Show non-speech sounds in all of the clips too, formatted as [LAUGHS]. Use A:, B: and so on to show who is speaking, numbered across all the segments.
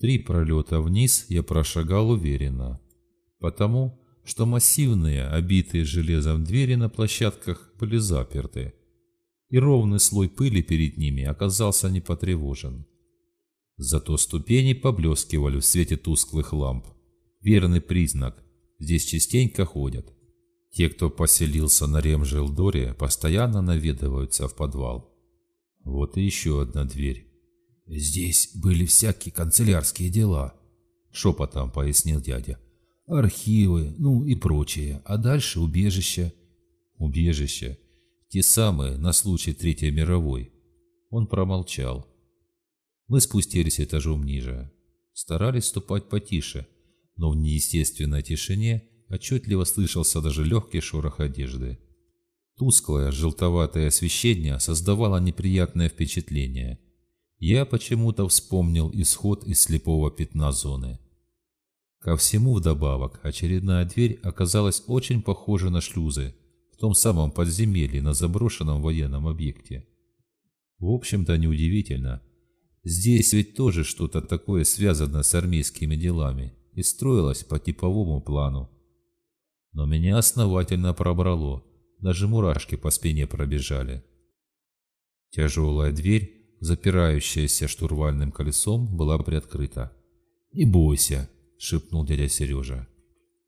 A: Три пролета вниз я прошагал уверенно, потому что массивные, обитые железом двери на площадках были заперты, и ровный слой пыли перед ними оказался не потревожен. Зато ступени поблескивали в свете тусклых ламп. Верный признак, здесь частенько ходят. Те, кто поселился на Ремжилдоре, постоянно наведываются в подвал. Вот и еще одна дверь. «Здесь были всякие канцелярские дела», — шепотом пояснил дядя. «Архивы, ну и прочее, а дальше убежище». «Убежище? Те самые, на случай Третьей мировой». Он промолчал. Мы спустились этажом ниже. Старались ступать потише, но в неестественной тишине отчетливо слышался даже легкий шорох одежды. Тусклое, желтоватое освещение создавало неприятное впечатление. Я почему-то вспомнил исход из слепого пятна зоны. Ко всему вдобавок, очередная дверь оказалась очень похожа на шлюзы в том самом подземелье на заброшенном военном объекте. В общем-то, неудивительно. Здесь ведь тоже что-то такое связано с армейскими делами и строилось по типовому плану. Но меня основательно пробрало, даже мурашки по спине пробежали. Тяжелая дверь, запирающаяся штурвальным колесом, была приоткрыта. «Не бойся», — шепнул дядя Сережа.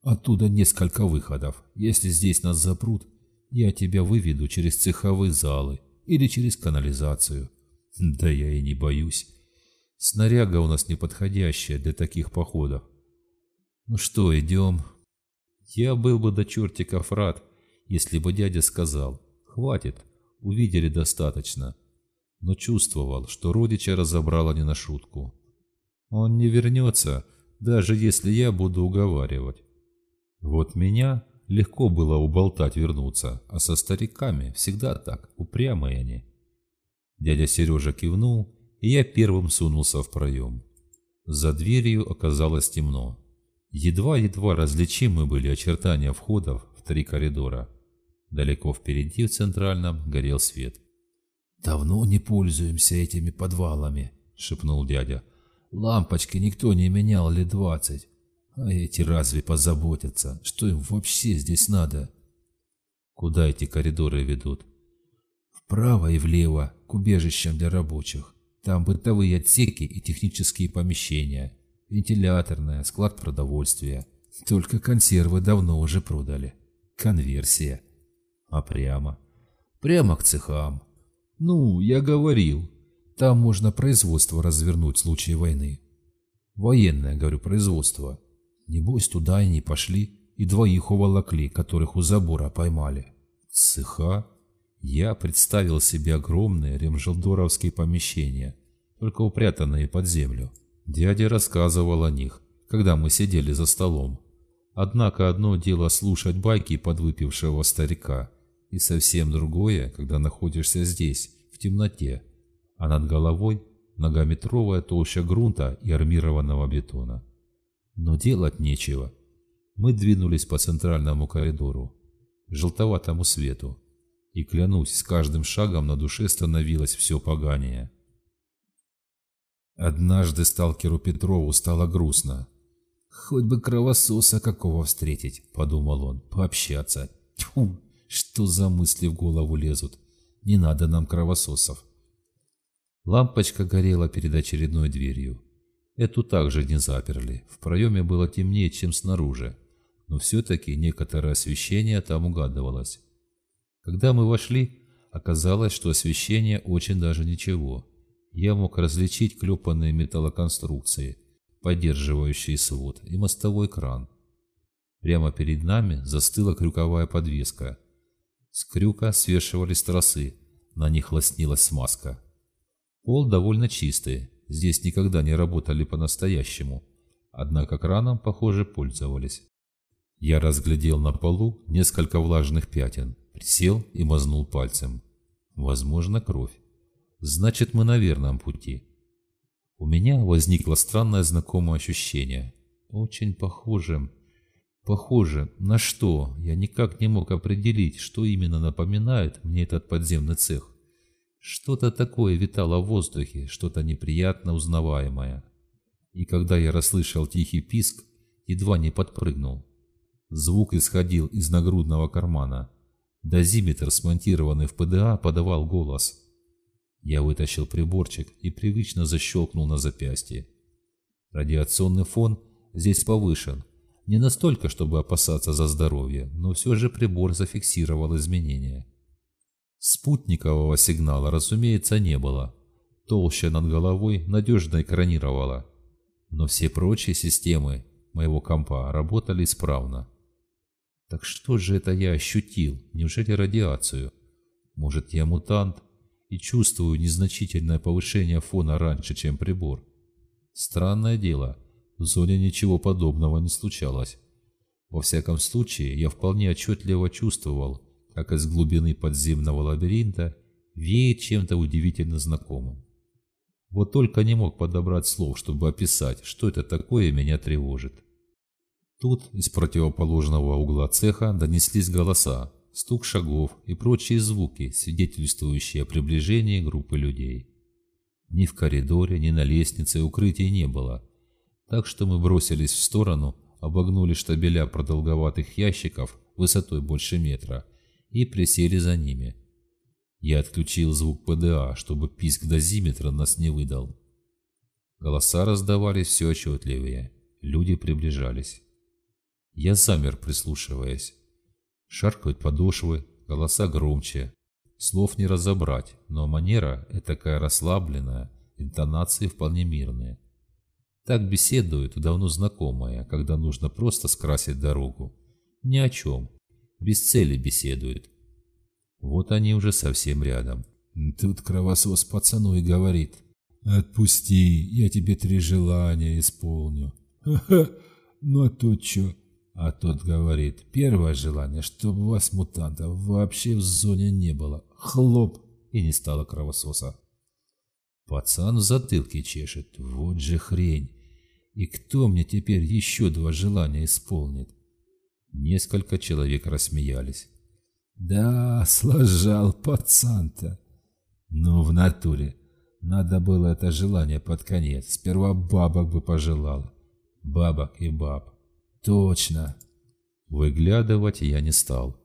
A: «Оттуда несколько выходов. Если здесь нас запрут, я тебя выведу через цеховые залы или через канализацию. Да я и не боюсь. Снаряга у нас неподходящая для таких походов. Ну что, идем?» Я был бы до чертиков рад, если бы дядя сказал «Хватит, увидели достаточно», но чувствовал, что родича разобрало не на шутку. Он не вернется, даже если я буду уговаривать. Вот меня легко было уболтать вернуться, а со стариками всегда так, упрямые они. Дядя Сережа кивнул, и я первым сунулся в проем. За дверью оказалось темно. Едва-едва различимы были очертания входов в три коридора. Далеко впереди в центральном горел свет. «Давно не пользуемся этими подвалами», — шепнул дядя. «Лампочки никто не менял лет двадцать. А эти разве позаботятся? Что им вообще здесь надо?» «Куда эти коридоры ведут?» «Вправо и влево, к убежищам для рабочих. Там бытовые отсеки и технические помещения вентиляторная, склад продовольствия. Только консервы давно уже продали. Конверсия. А прямо? Прямо к цехам. Ну, я говорил. Там можно производство развернуть в случае войны. Военное, говорю, производство. Небось, туда и не пошли, и двоих уволокли, которых у забора поймали. Цеха? Я представил себе огромные ремжелдоровские помещения, только упрятанные под землю. Дядя рассказывал о них, когда мы сидели за столом. Однако одно дело слушать байки подвыпившего старика, и совсем другое, когда находишься здесь, в темноте, а над головой многометровая толща грунта и армированного бетона. Но делать нечего. Мы двинулись по центральному коридору, желтоватому свету, и, клянусь, с каждым шагом на душе становилось все поганее. Однажды сталкеру Петрову стало грустно. «Хоть бы кровососа какого встретить», — подумал он, — «пообщаться». Тьфу, что за мысли в голову лезут? Не надо нам кровососов. Лампочка горела перед очередной дверью. Эту также не заперли. В проеме было темнее, чем снаружи. Но все-таки некоторое освещение там угадывалось. Когда мы вошли, оказалось, что освещение очень даже ничего я мог различить клепанные металлоконструкции, поддерживающие свод, и мостовой кран. Прямо перед нами застыла крюковая подвеска. С крюка свешивались тросы, на них лоснилась смазка. Пол довольно чистый, здесь никогда не работали по-настоящему, однако краном, похоже, пользовались. Я разглядел на полу несколько влажных пятен, присел и мазнул пальцем. Возможно, кровь. Значит, мы на верном пути. У меня возникло странное знакомое ощущение. Очень похоже... Похоже на что? Я никак не мог определить, что именно напоминает мне этот подземный цех. Что-то такое витало в воздухе, что-то неприятно узнаваемое. И когда я расслышал тихий писк, едва не подпрыгнул. Звук исходил из нагрудного кармана. Дозиметр, смонтированный в ПДА, подавал голос. Я вытащил приборчик и привычно защелкнул на запястье. Радиационный фон здесь повышен. Не настолько, чтобы опасаться за здоровье, но все же прибор зафиксировал изменения. Спутникового сигнала, разумеется, не было. Толща над головой надежно экранировала. Но все прочие системы моего компа работали исправно. Так что же это я ощутил? Неужели радиацию? Может, я мутант и чувствую незначительное повышение фона раньше, чем прибор? Странное дело, в зоне ничего подобного не случалось. Во всяком случае, я вполне отчетливо чувствовал, как из глубины подземного лабиринта веет чем-то удивительно знакомым. Вот только не мог подобрать слов, чтобы описать, что это такое меня тревожит. Тут из противоположного угла цеха донеслись голоса, стук шагов и прочие звуки, свидетельствующие о приближении группы людей. Ни в коридоре, ни на лестнице укрытий не было, так что мы бросились в сторону, обогнули штабеля продолговатых ящиков высотой больше метра и присели за ними. Я отключил звук ПДА, чтобы писк дозиметра нас не выдал. Голоса раздавались все отчетливее, люди приближались. Я замер, прислушиваясь. Шаркают подошвы, голоса громче. Слов не разобрать, но манера такая расслабленная, интонации вполне мирные. Так беседуют давно знакомые, когда нужно просто скрасить дорогу. Ни о чем. Без цели беседуют. Вот они уже совсем рядом.
B: Тут кровосос пацану и говорит. «Отпусти, я тебе три желания исполню». «Ха-ха, ну а тут что?» А тот говорит, первое желание, чтобы вас, мутантов, вообще в зоне не было. Хлоп, и не стало кровососа. Пацан в затылке чешет, вот же хрень. И кто мне теперь еще два желания исполнит? Несколько человек рассмеялись. Да, сложал пацан-то. Ну, в натуре. Надо было это желание под конец. Сперва бабок бы пожелал. Бабок и баб. Точно.
A: Выглядывать я не стал.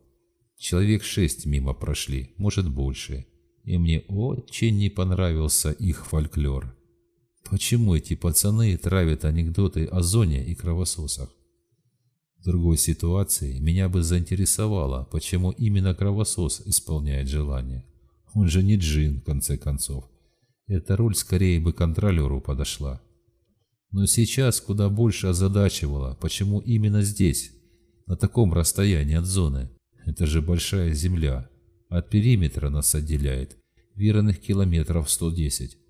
A: Человек шесть мимо прошли, может больше. И мне очень не понравился их фольклор. Почему эти пацаны травят анекдоты о зоне и кровососах? В другой ситуации меня бы заинтересовало, почему именно кровосос исполняет желание. Он же не джин, в конце концов. Эта роль скорее бы контролеру подошла. Но сейчас куда больше озадачивало, почему именно здесь, на таком расстоянии от зоны. Это же большая земля. От периметра нас отделяет верных километров 110.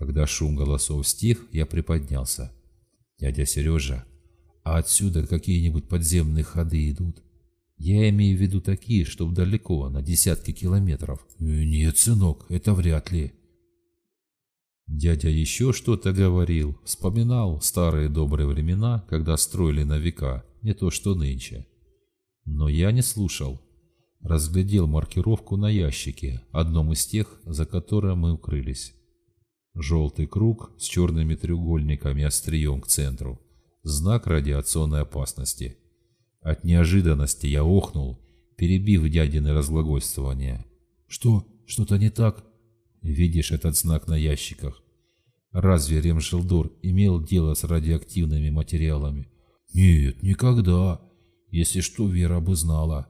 A: Когда шум голосов стих, я приподнялся. «Дядя Сережа, а отсюда какие-нибудь подземные ходы идут?» «Я имею в виду такие, что далеко, на десятки километров».
B: «Нет, сынок, это вряд ли.
A: Дядя еще что-то говорил, вспоминал старые добрые времена, когда строили на века, не то что нынче. Но я не слушал. Разглядел маркировку на ящике, одном из тех, за которым мы укрылись. Желтый круг с черными треугольниками острием к центру. Знак радиационной опасности. От неожиданности я охнул, перебив дядины разглагольствование.
B: «Что? Что-то не так?»
A: Видишь этот знак на ящиках? Разве Ремшелдор имел дело с радиоактивными материалами?
B: Нет, никогда. Если что, Вера бы знала.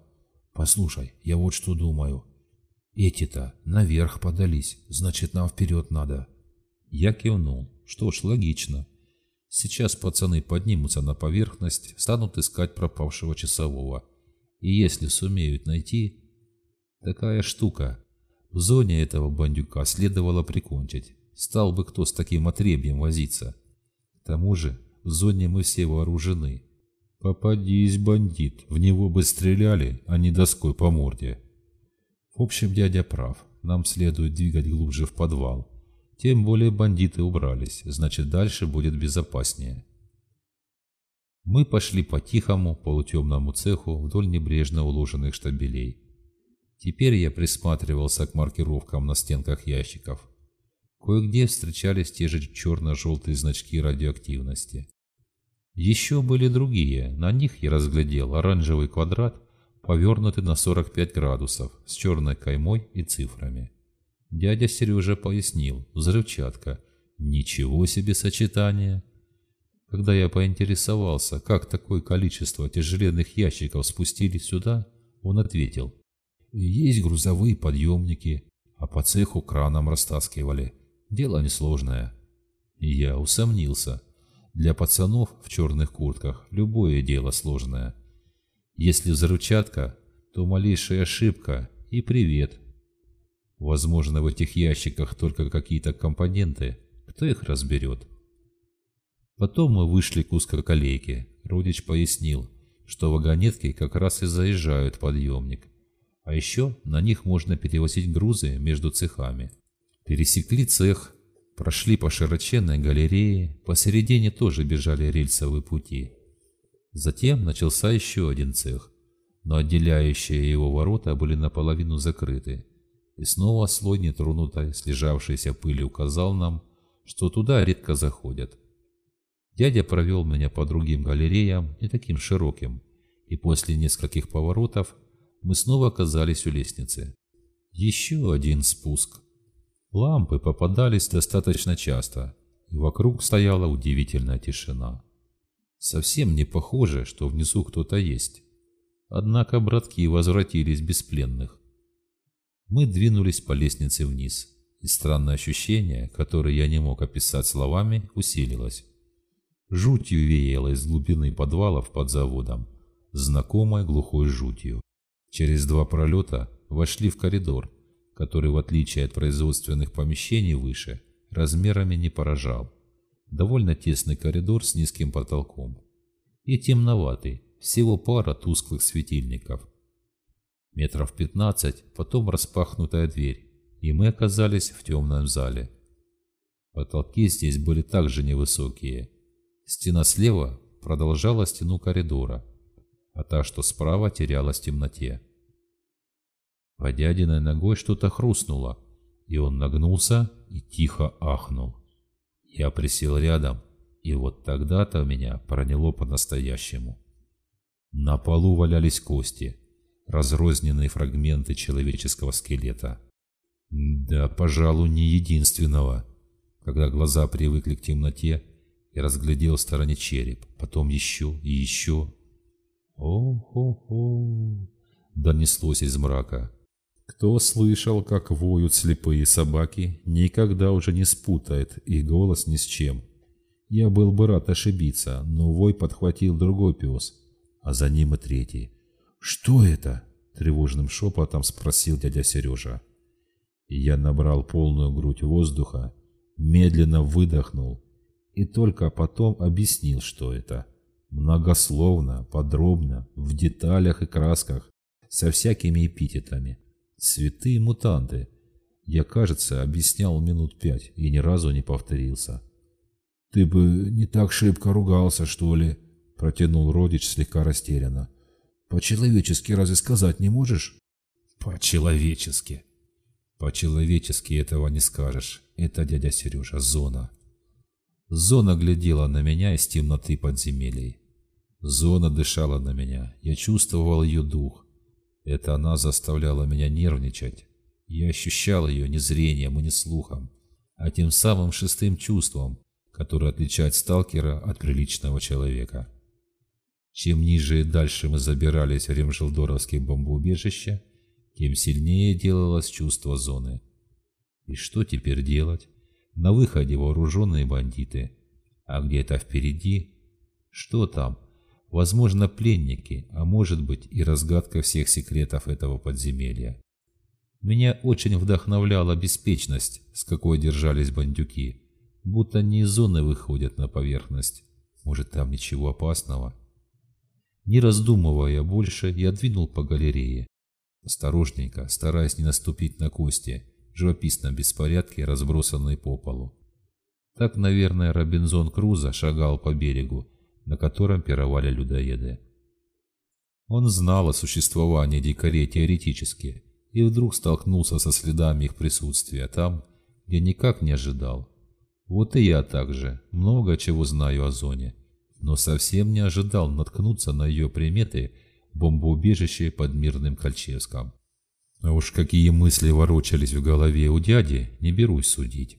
B: Послушай, я вот что думаю. Эти-то наверх подались, значит, нам вперед надо.
A: Я кивнул. Что ж, логично. Сейчас пацаны поднимутся на поверхность, станут искать пропавшего часового. И если сумеют найти... Такая штука. В зоне этого бандюка следовало прикончить. Стал бы кто с таким отребьем возиться. К тому же в зоне мы все вооружены. Попадись, бандит, в него бы стреляли, а не доской по морде. В общем, дядя прав. Нам следует двигать глубже в подвал. Тем более бандиты убрались, значит дальше будет безопаснее. Мы пошли по тихому, полутемному цеху вдоль небрежно уложенных штабелей. Теперь я присматривался к маркировкам на стенках ящиков. Кое-где встречались те же черно-желтые значки радиоактивности. Еще были другие, на них я разглядел оранжевый квадрат, повернутый на 45 градусов, с черной каймой и цифрами. Дядя Сережа пояснил, взрывчатка. Ничего себе сочетание! Когда я поинтересовался, как такое количество тяжеленных ящиков спустили сюда, он ответил. Есть грузовые подъемники, а по цеху краном растаскивали. Дело несложное. Я усомнился. Для пацанов в черных куртках любое дело сложное. Если взрывчатка, то малейшая ошибка и привет. Возможно, в этих ящиках только какие-то компоненты. Кто их разберет? Потом мы вышли к узкоколейке. Родич пояснил, что вагонетки как раз и заезжают подъемник. А еще на них можно перевозить грузы между цехами. Пересекли цех, прошли по широченной галерее, посередине тоже бежали рельсовые пути. Затем начался еще один цех, но отделяющие его ворота были наполовину закрыты. И снова слой нетронутой, слежавшейся пыли указал нам, что туда редко заходят. Дядя провел меня по другим галереям, не таким широким, и после нескольких поворотов мы снова оказались у лестницы. Еще один спуск. Лампы попадались достаточно часто, и вокруг стояла удивительная тишина. Совсем не похоже, что внизу кто-то есть. Однако братки возвратились без пленных. Мы двинулись по лестнице вниз, и странное ощущение, которое я не мог описать словами, усилилось. Жутью веяло из глубины подвалов под заводом, знакомой глухой жутью. Через два пролета вошли в коридор, который, в отличие от производственных помещений выше, размерами не поражал. Довольно тесный коридор с низким потолком. И темноватый, всего пара тусклых светильников. Метров пятнадцать, потом распахнутая дверь, и мы оказались в темном зале. Потолки здесь были также невысокие. Стена слева продолжала стену коридора, а та, что справа, терялась в темноте. По дядиной ногой что-то хрустнуло, и он нагнулся и тихо ахнул. Я присел рядом, и вот тогда-то меня проняло по-настоящему. На полу валялись кости, разрозненные фрагменты человеческого скелета. Да, пожалуй, не единственного. Когда глаза привыкли к темноте, я разглядел в стороне череп, потом еще и еще. «О-хо-хо!» — донеслось из мрака. Кто слышал, как воют слепые собаки, никогда уже не спутает их голос ни с чем. Я был бы рад ошибиться, но вой подхватил другой пес, а за ним и третий. «Что это?» – тревожным шепотом спросил дядя Сережа. Я набрал полную грудь воздуха, медленно выдохнул и только потом объяснил, что это. Многословно, подробно, в деталях и красках, со всякими эпитетами. Святые мутанты. Я, кажется, объяснял минут пять и ни разу не повторился. «Ты бы не так шибко ругался, что ли?» – протянул родич слегка растерянно. «По-человечески разве сказать не можешь?» «По-человечески!» «По-человечески этого не скажешь. Это дядя Сережа, зона». Зона глядела на меня из темноты подземелий. Зона дышала на меня. Я чувствовал ее дух. Это она заставляла меня нервничать. Я ощущал ее не зрением и не слухом, а тем самым шестым чувством, которое отличает сталкера от приличного человека. Чем ниже и дальше мы забирались в Ремжелдоровские бомбоубежища, тем сильнее делалось чувство зоны. И что теперь делать? На выходе вооруженные бандиты. А где-то впереди... Что там? Возможно, пленники, а может быть и разгадка всех секретов этого подземелья. Меня очень вдохновляла беспечность, с какой держались бандюки, будто не из зоны выходят на поверхность. Может, там ничего опасного? Не раздумывая больше, я двинул по галерее. Осторожненько, стараясь не наступить на кости, живописном беспорядке, разбросанные по полу. Так, наверное, Робинзон Крузо шагал по берегу, на котором пировали людоеды. Он знал о существовании дикарей теоретически и вдруг столкнулся со следами их присутствия там, я никак не ожидал. Вот и я также много чего знаю о зоне, но совсем не ожидал наткнуться на ее приметы бомбоубежище под Мирным Кольчевском. А уж какие мысли ворочались в голове у дяди, не берусь судить.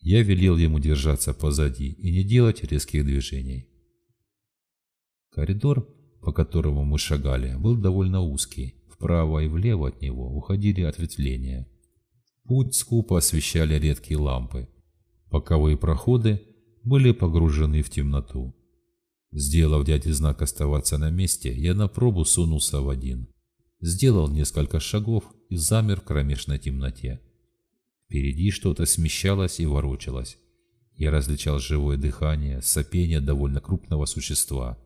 A: Я велел ему держаться позади и не делать резких движений. Коридор, по которому мы шагали, был довольно узкий. Вправо и влево от него уходили ответвления. Путь скупо освещали редкие лампы. Боковые проходы были погружены в темноту. Сделав дяде знак оставаться на месте, я на пробу сунулся в один. Сделал несколько шагов и замер в кромешной темноте. Впереди что-то смещалось и ворочалось. Я различал живое дыхание, сопение довольно крупного существа.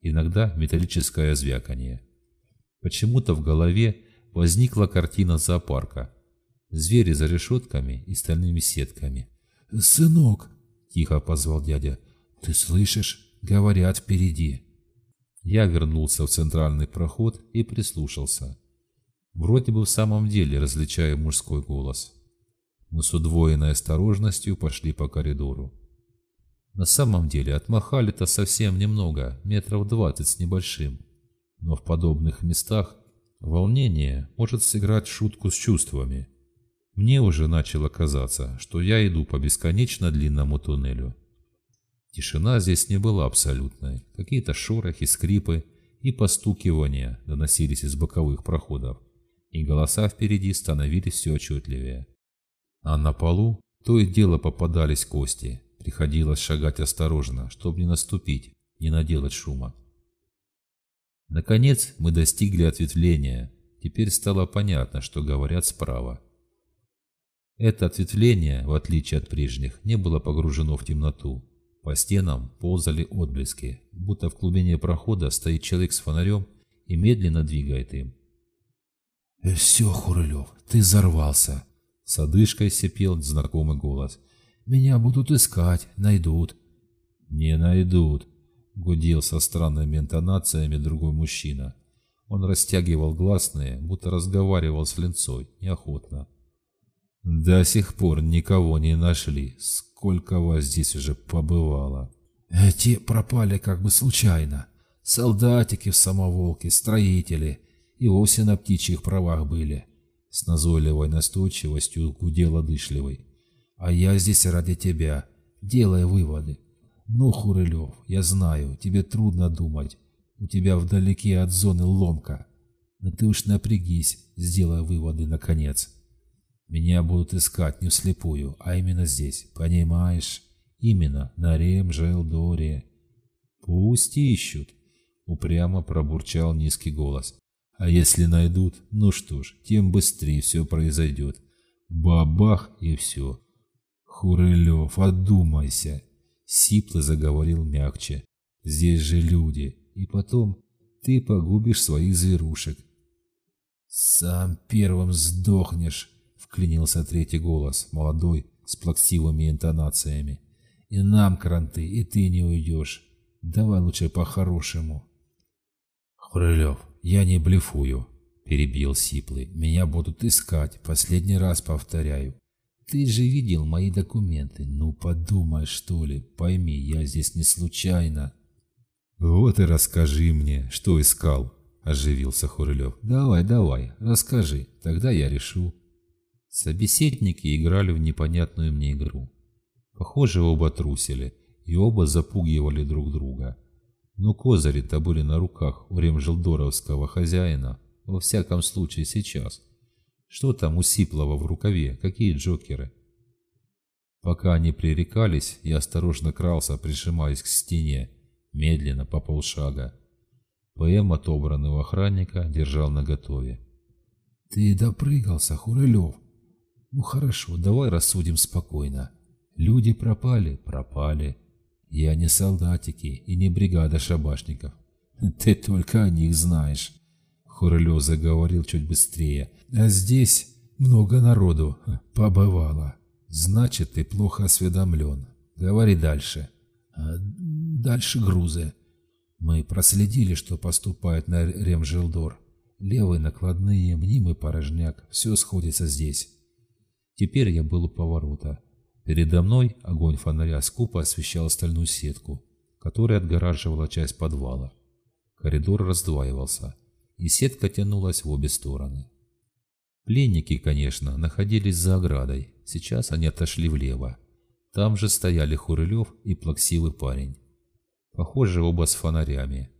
A: Иногда металлическое звяканье. Почему-то в голове возникла картина зоопарка. Звери за решетками и стальными сетками.
B: «Сынок!» – тихо позвал дядя. «Ты слышишь? Говорят впереди!»
A: Я вернулся в центральный проход и прислушался. Вроде бы в самом деле различаю мужской голос. Мы с удвоенной осторожностью пошли по коридору. На самом деле отмахали-то совсем немного, метров двадцать с небольшим. Но в подобных местах волнение может сыграть шутку с чувствами. Мне уже начало казаться, что я иду по бесконечно длинному туннелю. Тишина здесь не была абсолютной. Какие-то шорохи, скрипы и постукивания доносились из боковых проходов, и голоса впереди становились все отчетливее. А на полу то и дело попадались кости. Приходилось шагать осторожно, чтобы не наступить, не наделать шума. Наконец мы достигли ответвления. Теперь стало понятно, что говорят справа. Это ответвление, в отличие от прежних, не было погружено в темноту. По стенам ползали отблески, будто в глубине прохода стоит человек с фонарем и медленно двигает им.
B: «Э, «Все, Хурылев, ты взорвался!»
A: С одышкой сипел знакомый голос.
B: «Меня будут искать, найдут».
A: «Не найдут», — гудел со странными интонациями другой мужчина. Он растягивал гласные, будто разговаривал с линцой, неохотно. «До сих пор никого не нашли. Сколько вас здесь уже побывало?»
B: «Эти пропали как бы случайно. Солдатики в самоволке, строители. И вовсе на птичьих правах были».
A: С назойливой настойчивостью гудел одышливый.
B: «А я здесь ради тебя. Делай выводы. Ну, Хурылев, я знаю, тебе трудно думать. У тебя вдалеке от зоны ломка. Но ты уж напрягись, сделай выводы наконец». Меня будут искать не вслепую, а именно здесь, понимаешь? Именно на Ремжелдоре. Пусть ищут, упрямо пробурчал низкий голос. А если найдут, ну что ж, тем быстрее все произойдет. Бабах и все. Хурылев, одумайся. Сипло заговорил мягче. Здесь же люди. И потом ты погубишь своих зверушек. Сам первым сдохнешь, вклинился третий голос, молодой, с плаксивыми интонациями. «И нам, кранты, и ты не уйдешь. Давай лучше по-хорошему». «Хрылев, я не блефую», — перебил Сиплый. «Меня будут искать, последний раз повторяю. Ты же видел мои документы. Ну, подумай, что ли. Пойми, я здесь не случайно».
A: «Вот и расскажи мне, что искал», — оживился Хурылев. «Давай, давай, расскажи, тогда я решу». Собеседники играли в непонятную мне игру. Похоже, оба трусили, и оба запугивали друг друга. Но козыри-то были на руках у ремжелдоровского хозяина, во всяком случае сейчас. Что там у Сиплова в рукаве, какие джокеры? Пока они пререкались, я осторожно крался, прижимаясь к стене, медленно, по полшага. ПМ, отобранный у охранника, держал наготове.
B: «Ты допрыгался, Хурылев!» Ну хорошо, давай рассудим спокойно. Люди пропали, пропали. Я не солдатики и не бригада шабашников. [LAUGHS] Ты только о них знаешь. Хурылев заговорил чуть быстрее. А здесь много народу [LAUGHS] побывало. Значит, ты плохо осведомлен. Говори дальше. А дальше грузы. Мы проследили, что поступает на Ремжилдор. Левые накладные, мнимый порожняк. Все сходится здесь.
A: Теперь я был у поворота. Передо мной огонь фонаря скупо освещал стальную сетку, которая отгораживала часть подвала. Коридор раздваивался, и сетка тянулась в обе стороны. Пленники, конечно, находились за оградой. Сейчас они отошли влево. Там же стояли Хурылев и плаксивый парень. Похоже, оба с фонарями.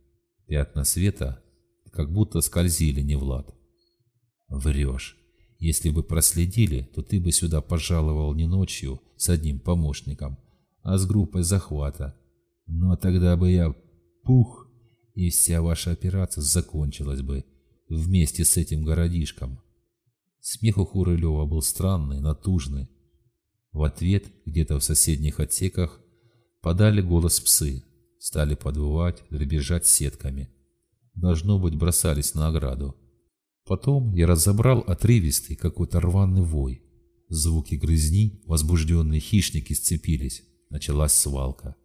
A: Пятна света как будто скользили не в лад. Врешь. Если бы проследили, то ты бы сюда пожаловал не ночью с одним помощником, а с группой захвата. Но тогда бы я... Пух! И вся ваша операция закончилась бы вместе с этим городишком. Смех у Хурылева был странный, натужный. В ответ, где-то в соседних отсеках, подали голос псы, стали подвывать, дребезжать сетками. Должно быть, бросались на ограду. Потом я разобрал отрывистый какой-то рваный вой. Звуки грызни, возбужденные хищники сцепились. Началась свалка.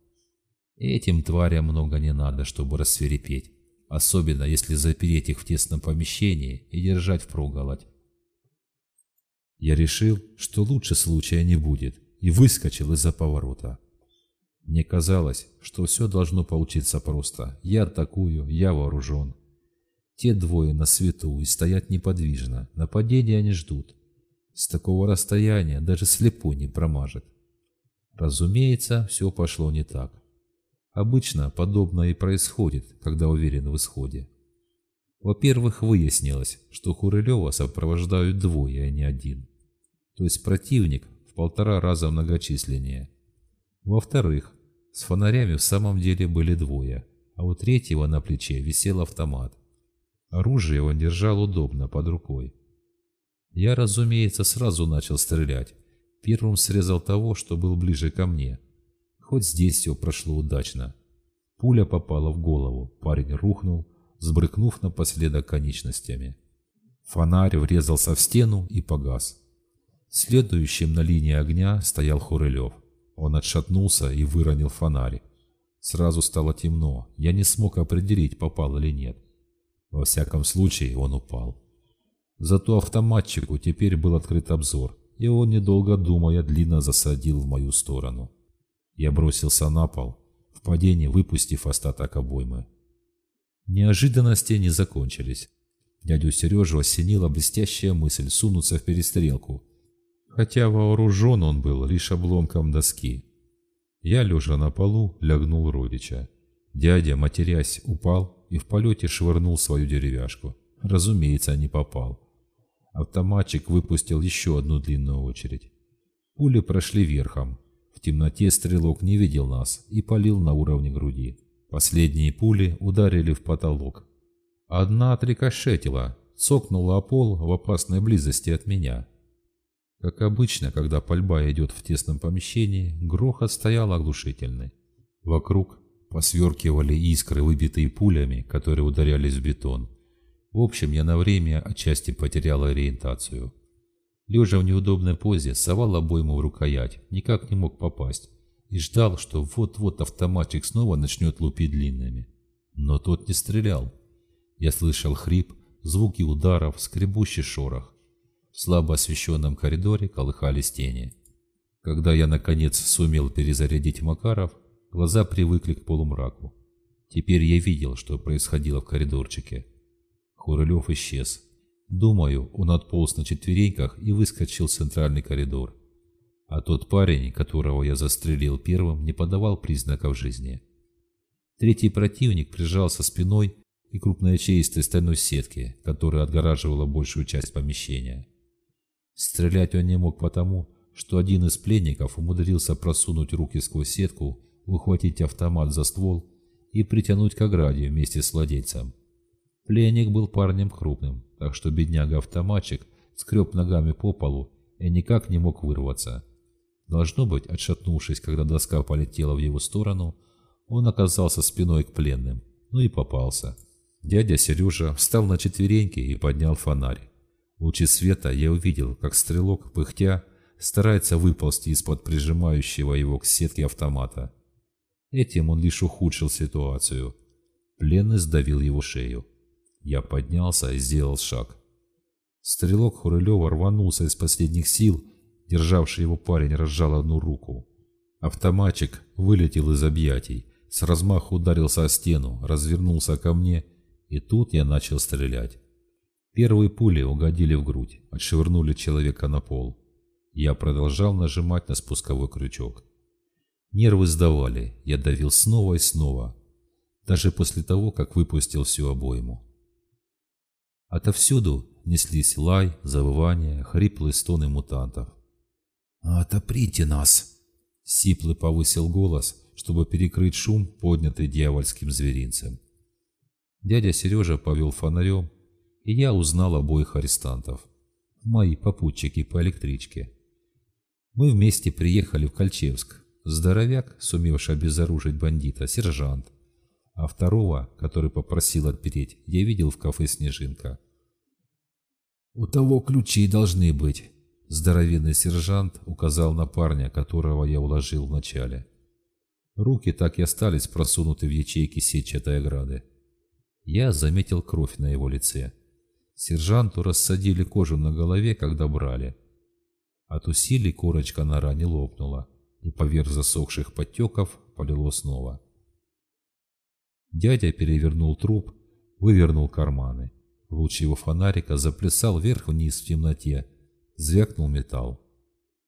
A: Этим тварям много не надо, чтобы рассверепеть. Особенно, если запереть их в тесном помещении и держать впроголодь. Я решил, что лучше случая не будет, и выскочил из-за поворота. Мне казалось, что все должно получиться просто. Я атакую, я вооружен. Те двое на свету и стоят неподвижно. Нападения они ждут. С такого расстояния даже слепой не промажет. Разумеется, все пошло не так. Обычно подобное и происходит, когда уверен в исходе. Во-первых, выяснилось, что Хурылева сопровождают двое, а не один. То есть противник в полтора раза многочисленнее. Во-вторых, с фонарями в самом деле были двое, а у третьего на плече висел автомат. Оружие он держал удобно под рукой. Я, разумеется, сразу начал стрелять. Первым срезал того, что был ближе ко мне. Хоть здесь все прошло удачно. Пуля попала в голову, парень рухнул, сбрыкнув напоследок конечностями. Фонарь врезался в стену и погас. Следующим на линии огня стоял Хурылев. Он отшатнулся и выронил фонарь. Сразу стало темно, я не смог определить, попал или нет. Во всяком случае, он упал. Зато автоматчику теперь был открыт обзор, и он, недолго думая, длинно засадил в мою сторону. Я бросился на пол, в падении выпустив остаток обоймы. Неожиданности не закончились. Дядю Сережу осенила блестящая мысль сунуться в перестрелку, хотя вооружен он был лишь обломком доски. Я, лежа на полу, лягнул родича. Дядя, матерясь, упал и в полете швырнул свою деревяшку. Разумеется, не попал. Автоматчик выпустил еще одну длинную очередь. Пули прошли верхом. В темноте стрелок не видел нас и палил на уровне груди. Последние пули ударили в потолок. Одна отрикошетила, цокнула о пол в опасной близости от меня. Как обычно, когда пальба идет в тесном помещении, грохот стоял оглушительный. Вокруг посверкивали искры, выбитые пулями, которые ударялись в бетон. В общем, я на время отчасти потерял ориентацию. Лежа в неудобной позе, совал обойму в рукоять, никак не мог попасть, и ждал, что вот-вот автоматчик снова начнет лупить длинными. Но тот не стрелял. Я слышал хрип, звуки ударов, скребущий шорох. В слабо освещенном коридоре колыхались тени. Когда я, наконец, сумел перезарядить Макаров, глаза привыкли к полумраку. Теперь я видел, что происходило в коридорчике. Хурылев исчез. Думаю, он отполз на четвереньках и выскочил в центральный коридор. А тот парень, которого я застрелил первым, не подавал признаков жизни. Третий противник прижался спиной и крупноячеистой стальной сетки, которая отгораживала большую часть помещения. Стрелять он не мог потому, что один из пленников умудрился просунуть руки сквозь сетку, ухватить автомат за ствол и притянуть к ограде вместе с владельцем. Пленник был парнем крупным, так что бедняга-автоматчик скреб ногами по полу и никак не мог вырваться. Должно быть, отшатнувшись, когда доска полетела в его сторону, он оказался спиной к пленным, ну и попался. Дядя Сережа встал на четвереньки и поднял фонарь. В луче света я увидел, как стрелок, пыхтя, старается выползти из-под прижимающего его к сетке автомата. Этим он лишь ухудшил ситуацию. Пленный сдавил его шею. Я поднялся и сделал шаг. Стрелок Хурылева рванулся из последних сил Державший его парень разжал одну руку. Автоматчик вылетел из объятий, с размаху ударился о стену, развернулся ко мне, и тут я начал стрелять. Первые пули угодили в грудь, отшвырнули человека на пол. Я продолжал нажимать на спусковой крючок. Нервы сдавали, я давил снова и снова, даже после того, как выпустил всю обойму. Отовсюду неслись лай, завывания, хриплые стоны мутантов.
B: «Отоприте нас!»
A: Сиплый повысил голос, чтобы перекрыть шум, поднятый дьявольским зверинцем. Дядя Сережа повел фонарем, и я узнал обоих арестантов. Мои попутчики по электричке. Мы вместе приехали в Кольчевск. Здоровяк, сумевший обезоружить бандита, сержант. А второго, который попросил отпереть, я видел в кафе «Снежинка».
B: «У того ключи должны быть»,
A: Здоровенный сержант указал на парня, которого я уложил вначале. Руки так и остались просунуты в ячейки сетчатой ограды. Я заметил кровь на его лице. Сержанту рассадили кожу на голове, когда брали. От усилий корочка на ране лопнула, и поверх засохших подтеков полило снова. Дядя перевернул труп, вывернул карманы. Луч его фонарика заплясал вверх-вниз в темноте, Звякнул металл.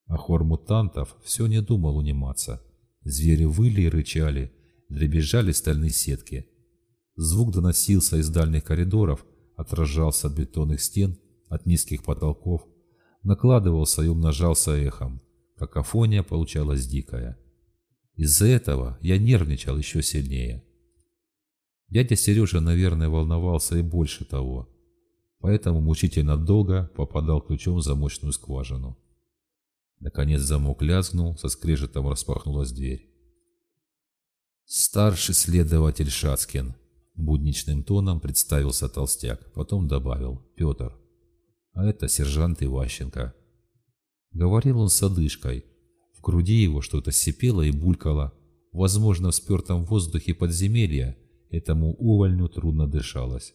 A: А хор мутантов все не думал униматься. Звери выли и рычали, дребезжали стальные сетки. Звук доносился из дальних коридоров, отражался от бетонных стен, от низких потолков, накладывался и умножался эхом. Какофония получалась дикая. Из-за этого я нервничал еще сильнее. Дядя Сережа, наверное, волновался и больше того поэтому мучительно долго попадал ключом в замочную скважину. Наконец замок лязгнул, со скрежетом распахнулась дверь. «Старший следователь Шацкин», — будничным тоном представился толстяк, потом добавил «Петр». «А это сержант Иващенко». Говорил он с одышкой. В груди его что-то сипело и булькало. Возможно, в спертом воздухе подземелья этому увольню трудно дышалось.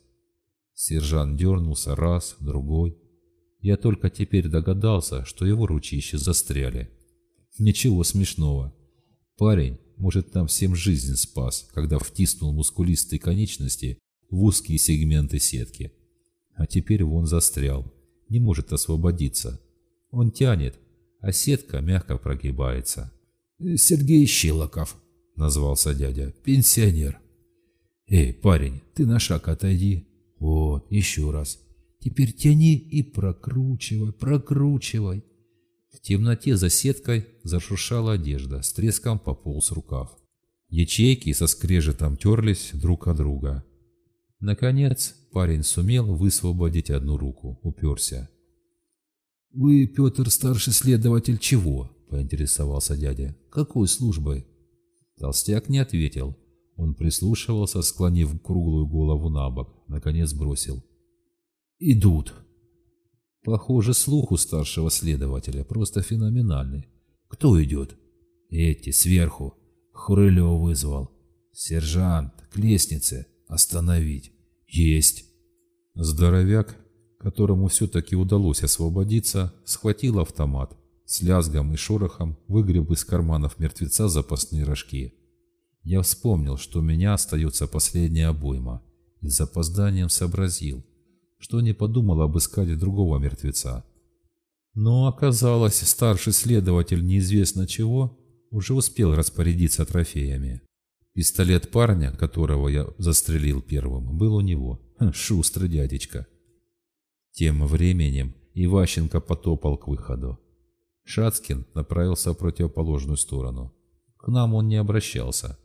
A: Сержант дернулся раз, другой. Я только теперь догадался, что его ручища застряли. Ничего смешного. Парень, может, там всем жизнь спас, когда втиснул мускулистые конечности в узкие сегменты сетки. А теперь вон застрял, не может освободиться. Он тянет, а сетка мягко прогибается.
B: «Сергей Щелоков», — назвался дядя, — «пенсионер». «Эй, парень, ты на шаг отойди, вот, еще раз. Теперь тяни и прокручивай, прокручивай. В темноте за сеткой зашуршала одежда, с треском пополз рукав. Ячейки со скрежетом терлись друг от друга. Наконец парень сумел высвободить одну руку, уперся. «Вы, Петр, старший следователь чего?» – поинтересовался дядя. «Какой службой?»
A: Толстяк не ответил. Он прислушивался, склонив круглую голову на бок, наконец бросил.
B: «Идут».
A: Похоже, слух у старшего следователя просто феноменальный.
B: «Кто идет?»
A: «Эти, сверху».
B: Хурылева вызвал.
A: «Сержант, к лестнице. Остановить».
B: «Есть».
A: Здоровяк, которому все-таки удалось освободиться, схватил автомат. С лязгом и шорохом выгреб из карманов мертвеца запасные рожки. Я вспомнил, что у меня остается последняя обойма, и с запозданием сообразил, что не подумал обыскать другого мертвеца. Но оказалось, старший следователь неизвестно чего уже успел распорядиться трофеями. Пистолет парня, которого я застрелил первым, был у него. Хм, шустрый дядечка. Тем временем Иващенко потопал к выходу. Шацкин направился в противоположную сторону. К нам он не обращался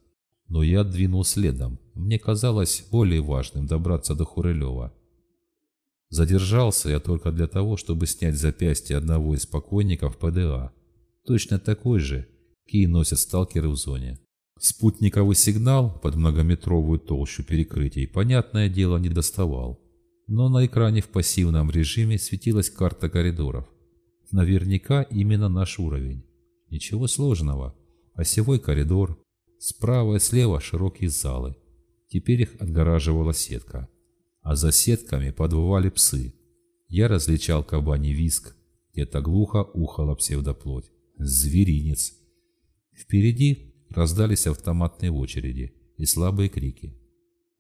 A: но я двинул следом. Мне казалось более важным добраться до Хурылева. Задержался я только для того, чтобы снять запястье одного из покойников ПДА. Точно такой же, какие носят сталкеры в зоне. Спутниковый сигнал под многометровую толщу перекрытий, понятное дело, не доставал. Но на экране в пассивном режиме светилась карта коридоров. Наверняка именно наш уровень. Ничего сложного. Осевой коридор, Справа и слева широкие залы. Теперь их отгораживала сетка. А за сетками подвывали псы. Я различал кабаний виск, Где-то глухо ухала псевдоплоть. Зверинец. Впереди раздались автоматные очереди и слабые крики.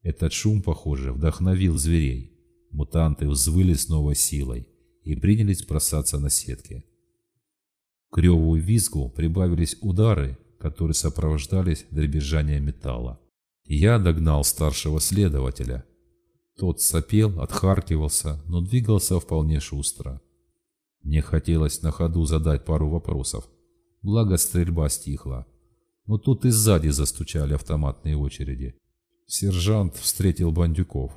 A: Этот шум, похоже, вдохновил зверей. Мутанты взвыли с новой силой и принялись бросаться на сетки. К реву визгу прибавились удары, которые сопровождались дребезжанием металла. Я догнал старшего следователя. Тот сопел, отхаркивался, но двигался вполне шустро. Мне хотелось на ходу задать пару вопросов. Благо стрельба стихла. Но тут и сзади застучали автоматные очереди. Сержант встретил бандюков.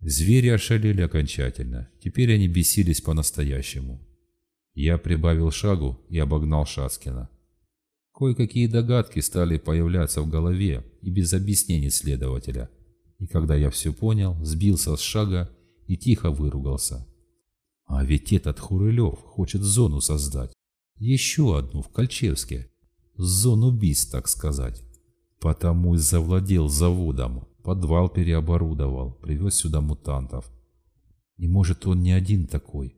A: Звери ошалели окончательно. Теперь они бесились по-настоящему. Я прибавил шагу и обогнал Шаскина. Кое-какие догадки стали появляться в голове и без объяснений следователя. И когда я все понял, сбился с шага и тихо выругался. А ведь этот Хурылев хочет зону создать. Еще одну в Кольчевске. Зону убийств, так сказать. Потому и завладел заводом. Подвал переоборудовал, привез сюда мутантов. И может он не один такой.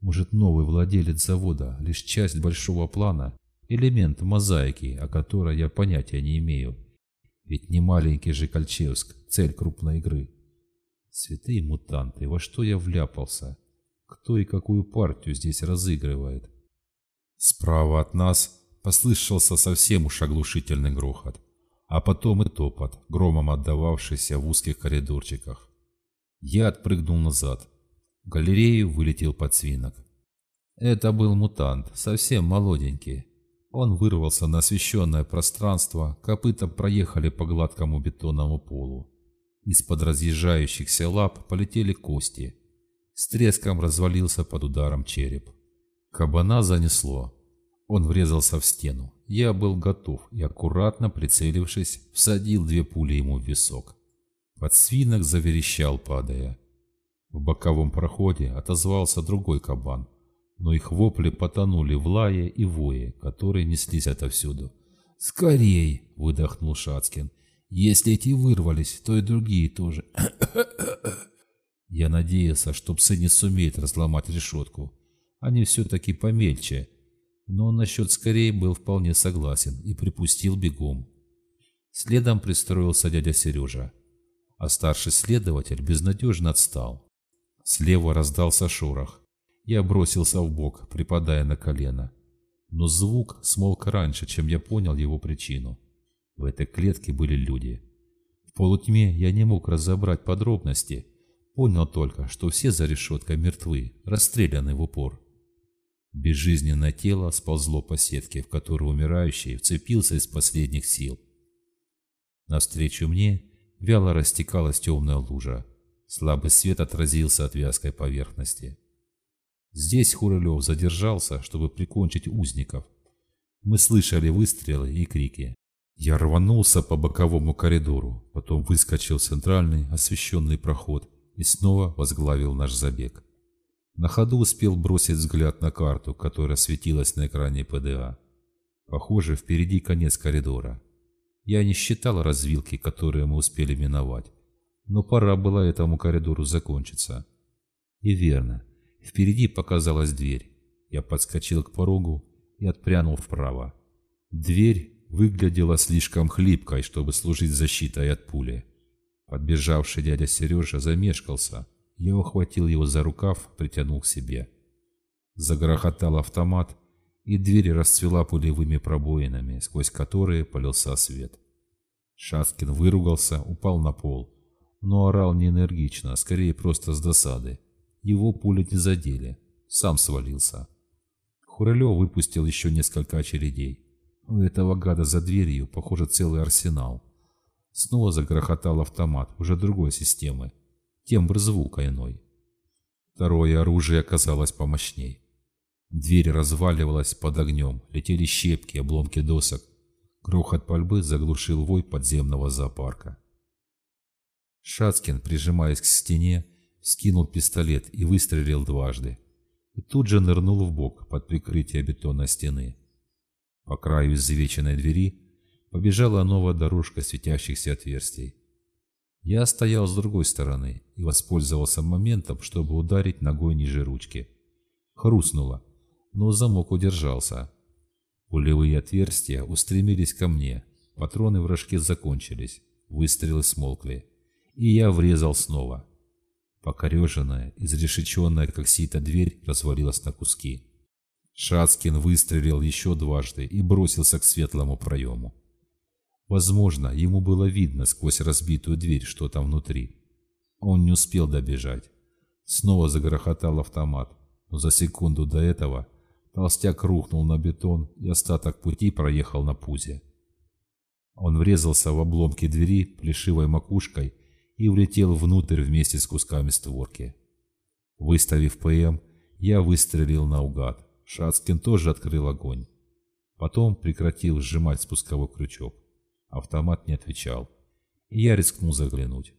A: Может новый владелец завода, лишь часть большого плана, элемент мозаики, о которой я понятия не имею. Ведь не маленький же Кольчевск, цель крупной игры. Святые мутанты, во что я вляпался? кто и какую партию здесь разыгрывает. Справа от нас послышался совсем уж оглушительный грохот, а потом и топот, громом отдававшийся в узких коридорчиках. Я отпрыгнул назад. В галерею вылетел подсвинок. Это был мутант, совсем молоденький. Он вырвался на освещенное пространство, копыта проехали по гладкому бетонному полу. Из-под разъезжающихся лап полетели кости – с треском развалился под ударом череп. Кабана занесло. Он врезался в стену. Я был готов и, аккуратно прицелившись, всадил две пули ему в висок. Подсвинок заверещал, падая. В боковом проходе отозвался другой кабан, но их вопли потонули в лае и вое, которые неслись отовсюду. «Скорей!» — выдохнул Шацкин. «Если эти вырвались, то и другие тоже». Я надеялся, что псы не сумеют разломать решетку. Они все-таки помельче. Но насчет скорее был вполне согласен и припустил бегом. Следом пристроился дядя Сережа. А старший следователь безнадежно отстал. Слева раздался шорох. Я бросился в бок, припадая на колено. Но звук смолк раньше, чем я понял его причину. В этой клетке были люди. В полутьме я не мог разобрать подробности, Понял только, что все за решеткой мертвы, расстреляны в упор. Безжизненное тело сползло по сетке, в которую умирающий вцепился из последних сил. Навстречу мне вяло растекалась темная лужа. Слабый свет отразился от вязкой поверхности. Здесь Хурылев задержался, чтобы прикончить узников. Мы слышали выстрелы и крики. Я рванулся по боковому коридору, потом выскочил в центральный освещенный проход и снова возглавил наш забег. На ходу успел бросить взгляд на карту, которая светилась на экране ПДА. Похоже, впереди конец коридора. Я не считал развилки, которые мы успели миновать, но пора было этому коридору закончиться. И верно, впереди показалась дверь. Я подскочил к порогу и отпрянул вправо. Дверь выглядела слишком хлипкой, чтобы служить защитой от пули. Подбежавший дядя Сережа замешкался. Я ухватил его за рукав, притянул к себе. Загрохотал автомат, и дверь расцвела пулевыми пробоинами, сквозь которые полился свет. Шаскин выругался, упал на пол, но орал не энергично, а скорее просто с досады. Его пули не задели, сам свалился. Хурылев выпустил еще несколько очередей. У этого гада за дверью, похоже, целый арсенал. Снова загрохотал автомат, уже другой системы. Тембр звука иной. Второе оружие оказалось помощней. Дверь разваливалась под огнем, летели щепки, обломки досок. Грохот пальбы заглушил вой подземного зоопарка. Шацкин, прижимаясь к стене, скинул пистолет и выстрелил дважды. И тут же нырнул в бок под прикрытие бетонной стены. По краю изувеченной двери побежала новая дорожка светящихся отверстий. Я стоял с другой стороны и воспользовался моментом, чтобы ударить ногой ниже ручки. Хрустнуло. но замок удержался. Пулевые отверстия устремились ко мне, патроны в рожке закончились, выстрелы смолкли, и я врезал снова. Покореженная, изрешеченная, как сито дверь, развалилась на куски. Шацкин выстрелил еще дважды и бросился к светлому проему. Возможно, ему было видно сквозь разбитую дверь, что там внутри. Он не успел добежать. Снова загрохотал автомат, но за секунду до этого толстяк рухнул на бетон и остаток пути проехал на пузе. Он врезался в обломки двери плешивой макушкой и улетел внутрь вместе с кусками створки. Выставив ПМ, я выстрелил наугад. Шацкин тоже открыл огонь. Потом прекратил сжимать спусковой крючок. Автомат не отвечал, и я рискнул заглянуть.